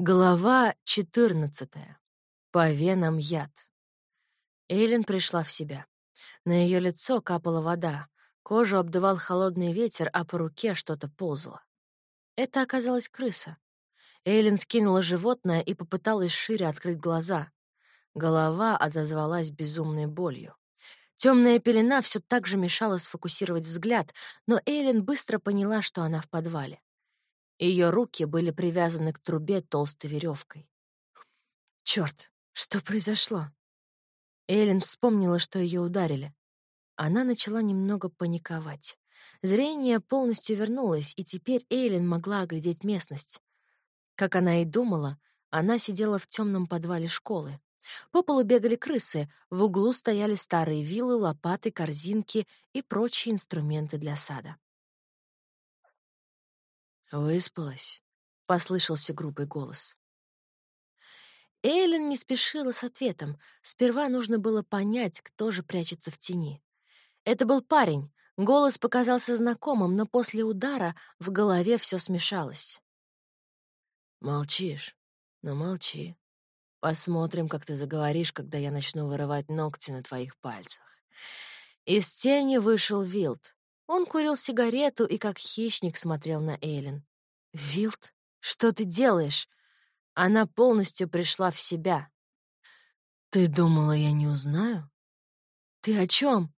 Глава 14. По венам яд. Эйлин пришла в себя. На ее лицо капала вода, кожу обдувал холодный ветер, а по руке что-то ползало. Это оказалась крыса. Эйлин скинула животное и попыталась шире открыть глаза. Голова отозвалась безумной болью. Темная пелена все так же мешала сфокусировать взгляд, но Эйлин быстро поняла, что она в подвале. Ее руки были привязаны к трубе толстой веревкой. Черт, что произошло? Эллен вспомнила, что ее ударили. Она начала немного паниковать. Зрение полностью вернулось, и теперь Эйлин могла оглядеть местность. Как она и думала, она сидела в темном подвале школы. По полу бегали крысы, в углу стояли старые вилы, лопаты, корзинки и прочие инструменты для сада. «Выспалась?» — послышался грубый голос. Эйлин не спешила с ответом. Сперва нужно было понять, кто же прячется в тени. Это был парень. Голос показался знакомым, но после удара в голове все смешалось. «Молчишь? Ну, молчи. Посмотрим, как ты заговоришь, когда я начну вырывать ногти на твоих пальцах». Из тени вышел Вилд. Он курил сигарету и как хищник смотрел на Эйлин. «Вилд, что ты делаешь?» Она полностью пришла в себя. «Ты думала, я не узнаю?» «Ты о чем?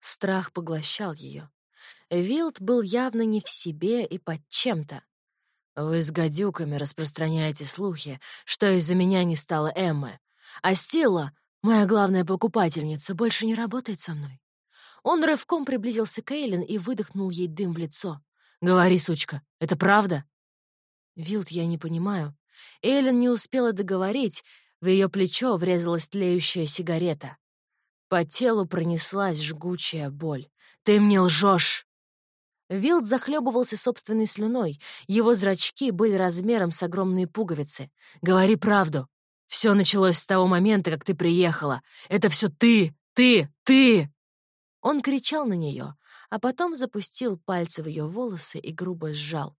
Страх поглощал ее. Вилд был явно не в себе и под чем-то. «Вы с гадюками распространяете слухи, что из-за меня не стало Эммы, а Стилла, моя главная покупательница, больше не работает со мной. Он рывком приблизился к Эйлин и выдохнул ей дым в лицо. «Говори, сучка, это правда?» «Вилд, я не понимаю». Эйлин не успела договорить, в ее плечо врезалась тлеющая сигарета. По телу пронеслась жгучая боль. «Ты мне лжешь!» Вилд захлебывался собственной слюной. Его зрачки были размером с огромные пуговицы. «Говори правду. Все началось с того момента, как ты приехала. Это все ты, ты, ты!» Он кричал на нее, а потом запустил пальцы в ее волосы и грубо сжал.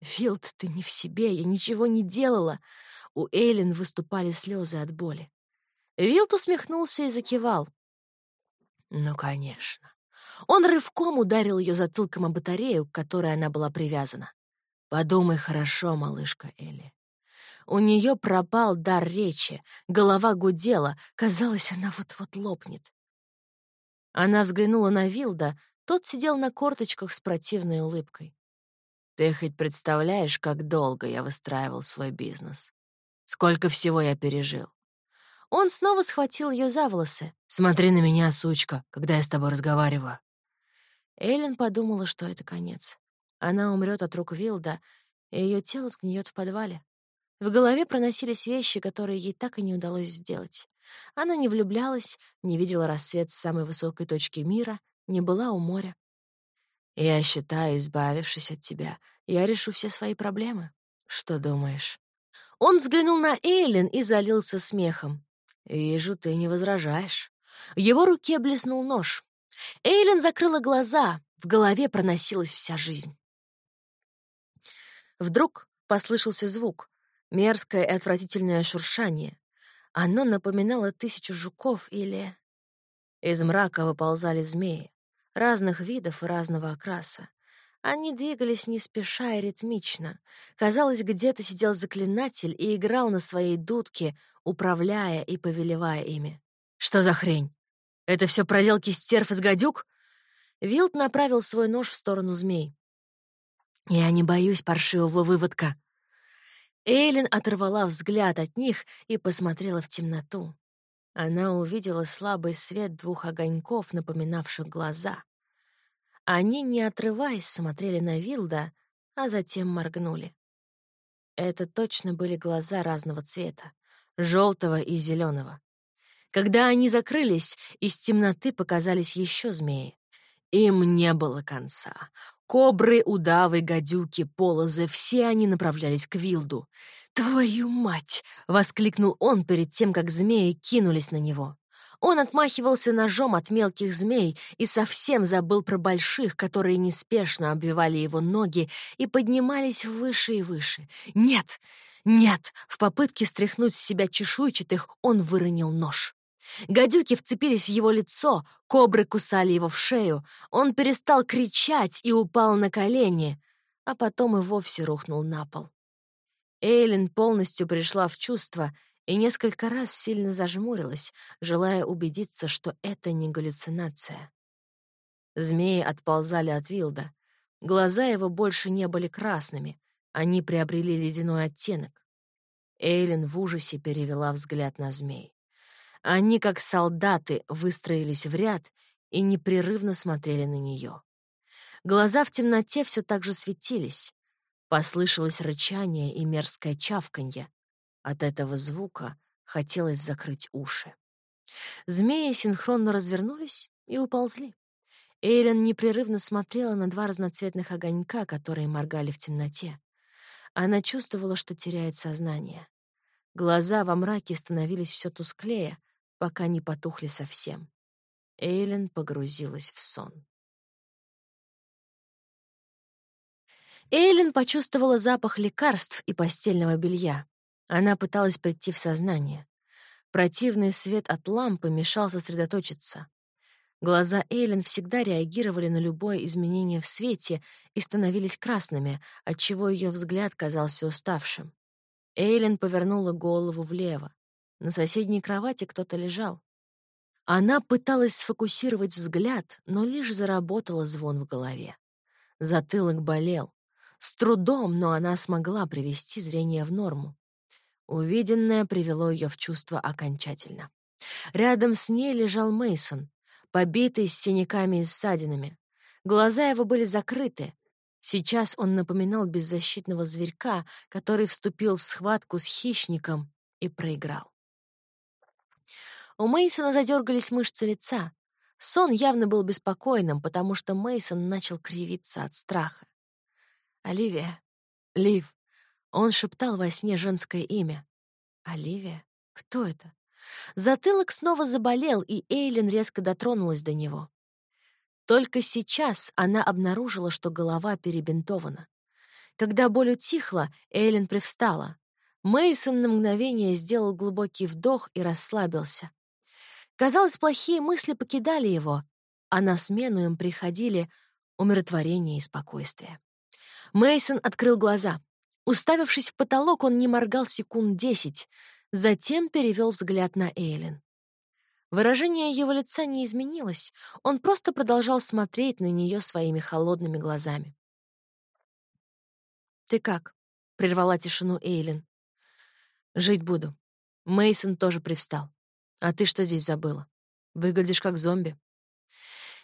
«Вилд, ты не в себе, я ничего не делала!» У Эйлин выступали слезы от боли. Вилд усмехнулся и закивал. «Ну, конечно». Он рывком ударил ее затылком о батарею, к которой она была привязана. «Подумай хорошо, малышка Элли. У нее пропал дар речи, голова гудела, казалось, она вот-вот лопнет. Она взглянула на Вилда, тот сидел на корточках с противной улыбкой. «Ты хоть представляешь, как долго я выстраивал свой бизнес? Сколько всего я пережил?» Он снова схватил ее за волосы. «Смотри на меня, сучка, когда я с тобой разговариваю». Эллен подумала, что это конец. Она умрет от рук Вилда, и ее тело сгниет в подвале. В голове проносились вещи, которые ей так и не удалось сделать. Она не влюблялась, не видела рассвет с самой высокой точки мира, не была у моря. «Я считаю, избавившись от тебя, я решу все свои проблемы. Что думаешь?» Он взглянул на Эйлин и залился смехом. «Вижу, ты не возражаешь». В его руке блеснул нож. Эйлин закрыла глаза, в голове проносилась вся жизнь. Вдруг послышался звук, мерзкое и отвратительное шуршание. Оно напоминало тысячу жуков или... Из мрака выползали змеи, разных видов и разного окраса. Они двигались не спеша и ритмично. Казалось, где-то сидел заклинатель и играл на своей дудке, управляя и повелевая ими. «Что за хрень? Это все проделки стерв из гадюк?» Вилд направил свой нож в сторону змей. «Я не боюсь паршивого выводка», Эйлин оторвала взгляд от них и посмотрела в темноту. Она увидела слабый свет двух огоньков, напоминавших глаза. Они, не отрываясь, смотрели на Вилда, а затем моргнули. Это точно были глаза разного цвета — желтого и зеленого. Когда они закрылись, из темноты показались еще змеи. Им не было конца. Кобры, удавы, гадюки, полозы — все они направлялись к Вилду. «Твою мать!» — воскликнул он перед тем, как змеи кинулись на него. Он отмахивался ножом от мелких змей и совсем забыл про больших, которые неспешно обвивали его ноги и поднимались выше и выше. «Нет! Нет!» В попытке стряхнуть с себя чешуйчатых он выронил нож. Гадюки вцепились в его лицо, кобры кусали его в шею. Он перестал кричать и упал на колени, а потом и вовсе рухнул на пол. Эйлин полностью пришла в чувство и несколько раз сильно зажмурилась, желая убедиться, что это не галлюцинация. Змеи отползали от Вилда. Глаза его больше не были красными, они приобрели ледяной оттенок. Эйлин в ужасе перевела взгляд на змей. Они, как солдаты, выстроились в ряд и непрерывно смотрели на нее. Глаза в темноте все так же светились. Послышалось рычание и мерзкое чавканье. От этого звука хотелось закрыть уши. Змеи синхронно развернулись и уползли. Эйлен непрерывно смотрела на два разноцветных огонька, которые моргали в темноте. Она чувствовала, что теряет сознание. Глаза во мраке становились все тусклее, пока не потухли совсем. Эйлен погрузилась в сон. Эйлен почувствовала запах лекарств и постельного белья. Она пыталась прийти в сознание. Противный свет от лампы мешал сосредоточиться. Глаза Эйлен всегда реагировали на любое изменение в свете и становились красными, отчего ее взгляд казался уставшим. Эйлен повернула голову влево. На соседней кровати кто-то лежал. Она пыталась сфокусировать взгляд, но лишь заработала звон в голове. Затылок болел. С трудом, но она смогла привести зрение в норму. Увиденное привело ее в чувство окончательно. Рядом с ней лежал Мейсон, побитый с синяками и ссадинами. Глаза его были закрыты. Сейчас он напоминал беззащитного зверька, который вступил в схватку с хищником и проиграл. У Мейсона задергались мышцы лица. Сон явно был беспокойным, потому что Мейсон начал кривиться от страха. Оливия, Лив, он шептал во сне женское имя. «Оливия? Кто это?» Затылок снова заболел, и Эйлин резко дотронулась до него. Только сейчас она обнаружила, что голова перебинтована. Когда боль утихла, Эйлин привстала. Мейсон на мгновение сделал глубокий вдох и расслабился. Казалось, плохие мысли покидали его, а на смену им приходили умиротворение и спокойствие. Мейсон открыл глаза. Уставившись в потолок, он не моргал секунд десять, затем перевел взгляд на Эйлин. Выражение его лица не изменилось, он просто продолжал смотреть на нее своими холодными глазами. «Ты как?» — прервала тишину Эйлин. «Жить буду». Мейсон тоже привстал. «А ты что здесь забыла? Выглядишь как зомби».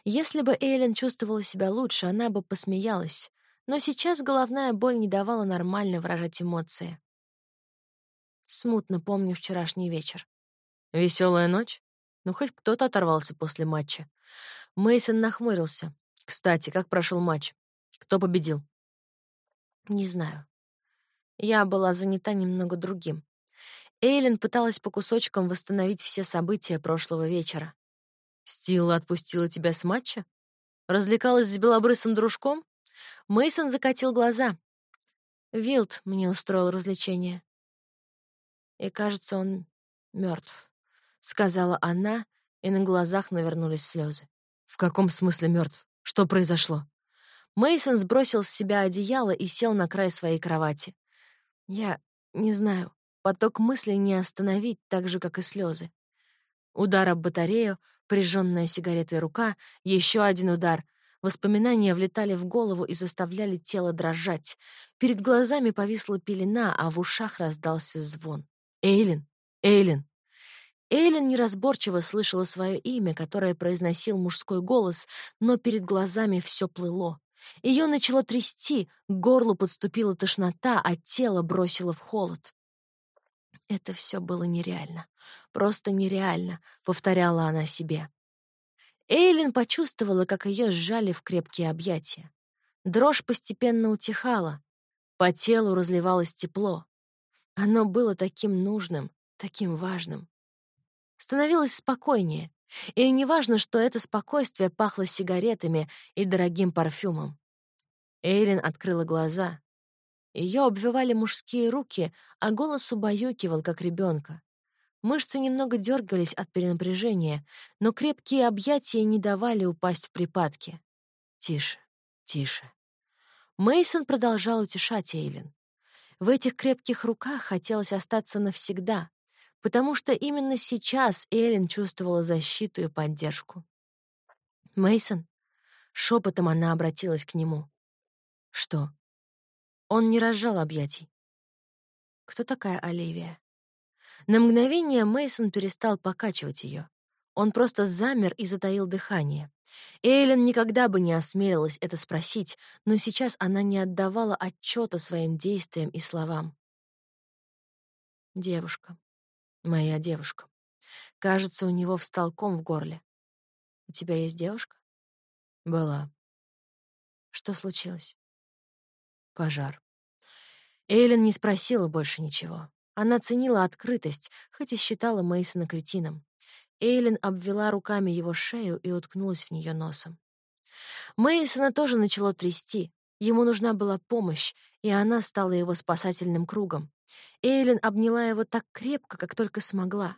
Если бы Эйлин чувствовала себя лучше, она бы посмеялась, но сейчас головная боль не давала нормально выражать эмоции. Смутно помню вчерашний вечер. Веселая ночь? Ну, хоть кто-то оторвался после матча. Мейсон нахмурился. Кстати, как прошел матч? Кто победил? Не знаю. Я была занята немного другим. Эйлин пыталась по кусочкам восстановить все события прошлого вечера. Стила отпустила тебя с матча? Развлекалась с белобрысым дружком? Мейсон закатил глаза. Вилд мне устроил развлечение. И, кажется, он мертв, сказала она, и на глазах навернулись слезы. В каком смысле мертв? Что произошло? Мейсон сбросил с себя одеяло и сел на край своей кровати. Я не знаю. Поток мыслей не остановить, так же, как и слезы. Удар об батарею, прижженная сигаретой рука, еще один удар, Воспоминания влетали в голову и заставляли тело дрожать. Перед глазами повисла пелена, а в ушах раздался звон. «Эйлин! Эйлин!» Эйлин неразборчиво слышала свое имя, которое произносил мужской голос, но перед глазами все плыло. Ее начало трясти, к горлу подступила тошнота, а тело бросило в холод. «Это все было нереально. Просто нереально», — повторяла она себе. Эйлин почувствовала, как ее сжали в крепкие объятия. Дрожь постепенно утихала. По телу разливалось тепло. Оно было таким нужным, таким важным. становилось спокойнее. И неважно, что это спокойствие пахло сигаретами и дорогим парфюмом. Эйлин открыла глаза. Ее обвивали мужские руки, а голос убаюкивал, как ребенка. Мышцы немного дергались от перенапряжения, но крепкие объятия не давали упасть в припадки. Тише, тише. Мейсон продолжал утешать Эйлин. В этих крепких руках хотелось остаться навсегда, потому что именно сейчас Эйлин чувствовала защиту и поддержку. Мейсон, шепотом она обратилась к нему. Что? Он не разжал объятий. Кто такая Оливия? На мгновение Мейсон перестал покачивать ее. Он просто замер и затаил дыхание. Эйлин никогда бы не осмелилась это спросить, но сейчас она не отдавала отчета своим действиям и словам. «Девушка. Моя девушка. Кажется, у него встал ком в горле. У тебя есть девушка?» «Была». «Что случилось?» «Пожар». Эйлин не спросила больше ничего. Она ценила открытость, хоть и считала Мейсона кретином. Эйлин обвела руками его шею и уткнулась в нее носом. Мейсона тоже начало трясти. Ему нужна была помощь, и она стала его спасательным кругом. Эйлин обняла его так крепко, как только смогла.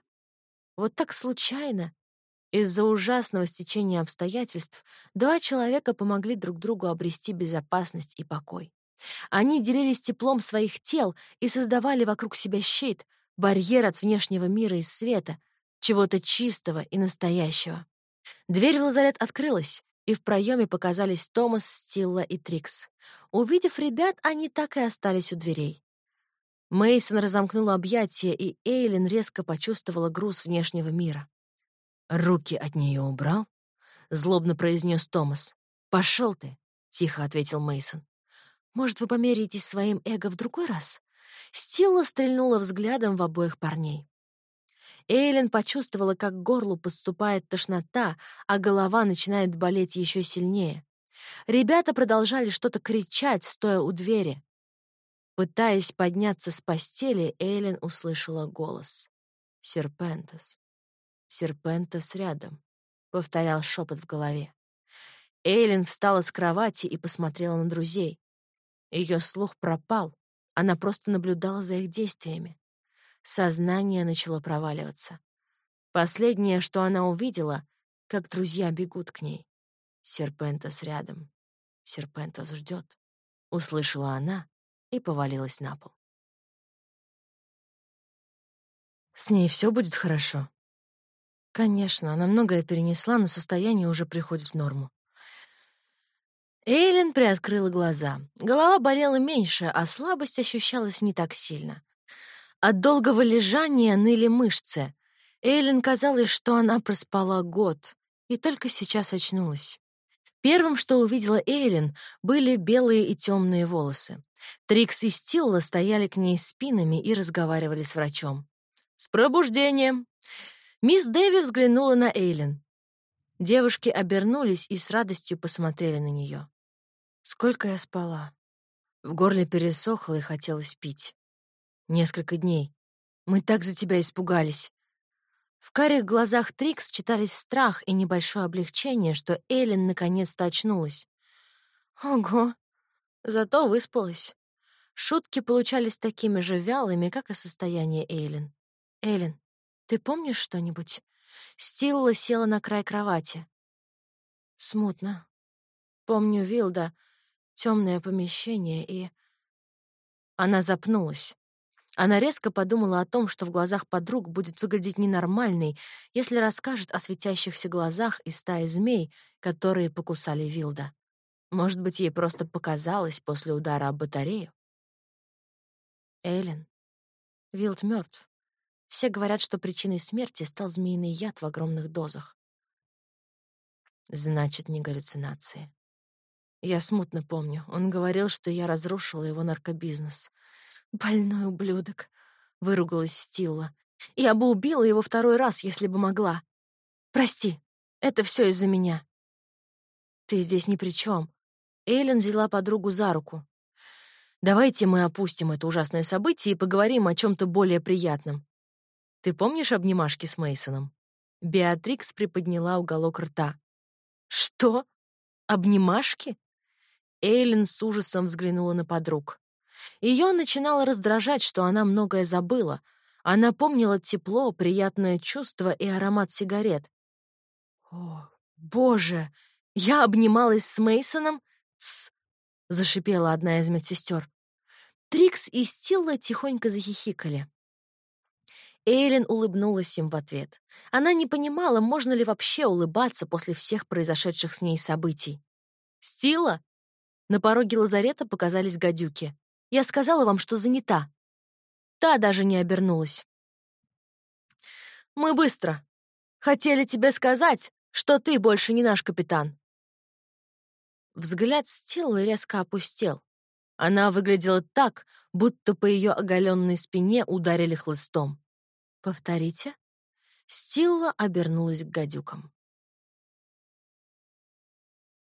Вот так случайно, из-за ужасного стечения обстоятельств, два человека помогли друг другу обрести безопасность и покой. Они делились теплом своих тел и создавали вокруг себя щит, барьер от внешнего мира и света, чего-то чистого и настоящего. Дверь в лазарет открылась, и в проеме показались Томас, Стилла и Трикс. Увидев ребят, они так и остались у дверей. Мейсон разомкнул объятия, и Эйлин резко почувствовала груз внешнего мира. «Руки от нее убрал?» — злобно произнес Томас. Пошел ты», — тихо ответил Мейсон. Может, вы померяетесь своим эго в другой раз?» Стилла стрельнула взглядом в обоих парней. Эйлин почувствовала, как к горлу подступает тошнота, а голова начинает болеть еще сильнее. Ребята продолжали что-то кричать, стоя у двери. Пытаясь подняться с постели, Эйлин услышала голос. «Серпентес. Серпентес рядом», — повторял шепот в голове. Эйлин встала с кровати и посмотрела на друзей. Ее слух пропал, она просто наблюдала за их действиями. Сознание начало проваливаться. Последнее, что она увидела, как друзья бегут к ней. Серпентос рядом. Серпентос ждет. Услышала она и повалилась на пол. С ней все будет хорошо. Конечно, она многое перенесла, но состояние уже приходит в норму. Эйлин приоткрыла глаза. Голова болела меньше, а слабость ощущалась не так сильно. От долгого лежания ныли мышцы. Эйлин казалось, что она проспала год, и только сейчас очнулась. Первым, что увидела Эйлин, были белые и темные волосы. Трикс и Стилла стояли к ней спинами и разговаривали с врачом. «С пробуждением!» Мисс Дэви взглянула на Эйлин. Девушки обернулись и с радостью посмотрели на нее. Сколько я спала? В горле пересохло и хотелось пить. Несколько дней. Мы так за тебя испугались. В карих глазах Трикс читались страх и небольшое облегчение, что Эллен наконец-то очнулась. Ого! Зато выспалась. Шутки получались такими же вялыми, как и состояние Эйлин. «Эйлин, ты помнишь что-нибудь?» Стилла села на край кровати. «Смутно. Помню Вилда, темное помещение и... Она запнулась. Она резко подумала о том, что в глазах подруг будет выглядеть ненормальной, если расскажет о светящихся глазах и стае змей, которые покусали Вилда. Может быть, ей просто показалось после удара об батарею? Эйлен. Вилд мертв. Все говорят, что причиной смерти стал змеиный яд в огромных дозах. Значит, не галлюцинации. Я смутно помню. Он говорил, что я разрушила его наркобизнес. «Больной ублюдок», — выругалась Стилла. «Я бы убила его второй раз, если бы могла. Прости, это все из-за меня». «Ты здесь ни при чем. Эйлен взяла подругу за руку. «Давайте мы опустим это ужасное событие и поговорим о чем то более приятном. Ты помнишь обнимашки с Мейсоном? Беатрикс приподняла уголок рта. «Что? Обнимашки?» Эйлин с ужасом взглянула на подруг. Ее начинало раздражать, что она многое забыла. Она помнила тепло, приятное чувство и аромат сигарет. «О, боже! Я обнималась с Мейсоном? Тсс!» — зашипела одна из медсестер. Трикс и Стилла тихонько захихикали. Эйлин улыбнулась им в ответ. Она не понимала, можно ли вообще улыбаться после всех произошедших с ней событий. «Стилла?» На пороге лазарета показались гадюки. «Я сказала вам, что занята». Та даже не обернулась. «Мы быстро. Хотели тебе сказать, что ты больше не наш капитан». Взгляд Стиллы резко опустел. Она выглядела так, будто по ее оголенной спине ударили хлыстом. «Повторите?» Стилла обернулась к гадюкам.